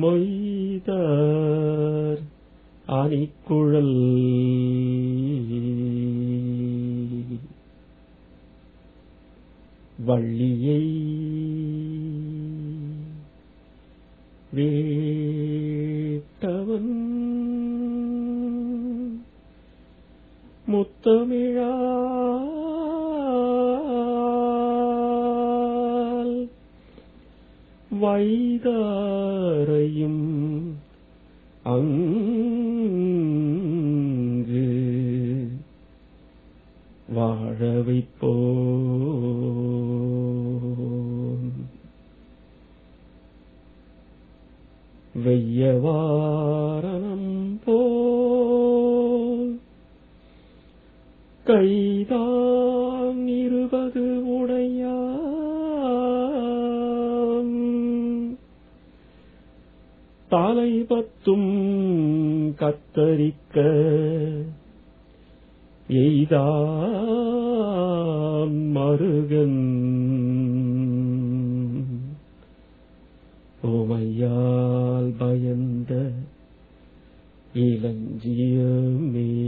மொய்தார் அணிக்குழல். வள்ளியை வேட்டவன். முத்தமிழா வைதாரையும் அங்கு வாழ வைப்போம். வெய்யவாரணம் போ கைதான் இருபது தலை பத்தும் கத்தரிக்க எய்தான் மருகன். ஓமையால் பயந்த இளஞ்சியமே.